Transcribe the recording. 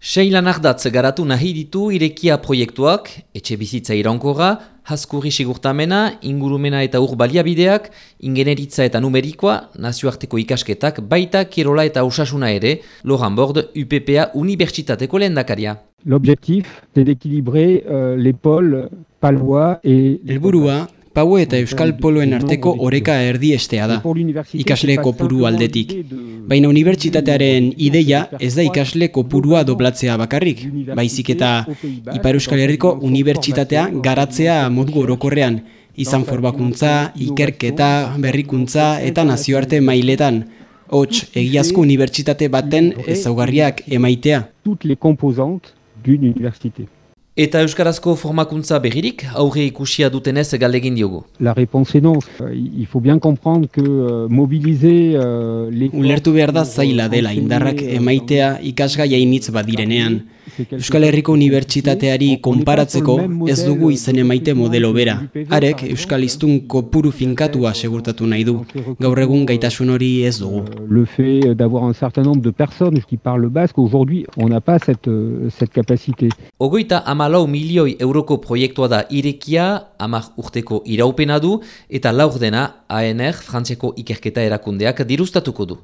Seilan ardatz garatu nahi ditu irekia proiektuak, etxe bizitza iraunkorra, haskurri sigurtamena, ingurumena eta ur baliabideak, ingeneritza eta numerikoa, nazioarteko ikasketak, baita kirola eta usasuna ere, Loran Bord, UPPA Unibertsitateko lehen dakaria. L'objectif, c'est d'équilibrer euh, les pôles palois et... Elburua, Paue eta Euskal Poloen arteko oreka erdiestea da, ikasle kopuru aldetik. Baina unibertsitatearen ideia ez da ikasle kopurua doblatzea bakarrik, baizik eta Ipar Euskal Herriko unibertsitatea garatzea modu orokorrean, izan forbakuntza, ikerketa, berrikuntza eta nazioarte mailetan. Hots, egiazko unibertsitate baten ezaugarriak emaitea. Toutes les composantes d'une université. Eta Euskarazko formakuntza begirik aurre ikusia dutenez galdegin diogu. La réponse est non. Euh, Il faut bien comprendre que euh, mobiliser euh, les... Ulertu behar da zaila dela indarrak emaitea ikasgai hainitz badirenean. Euskal Herriko Unibertsitateari konparatzeko ez dugu izen emaite modelo bera. Arek Euskal Iztun kopuru finkatua segurtatu nahi du. Gaur egun gaitasun hori ez dugu. Le fait d'avoir un certain nombre de personnes qui parlent basque, aujourd'hui on n'a pas cette, cette capacité. Ogoita amalau milioi euroko proiektua da irekia, amak urteko iraupena du, eta laur dena ANR, Frantziako ikerketa erakundeak dirustatuko du.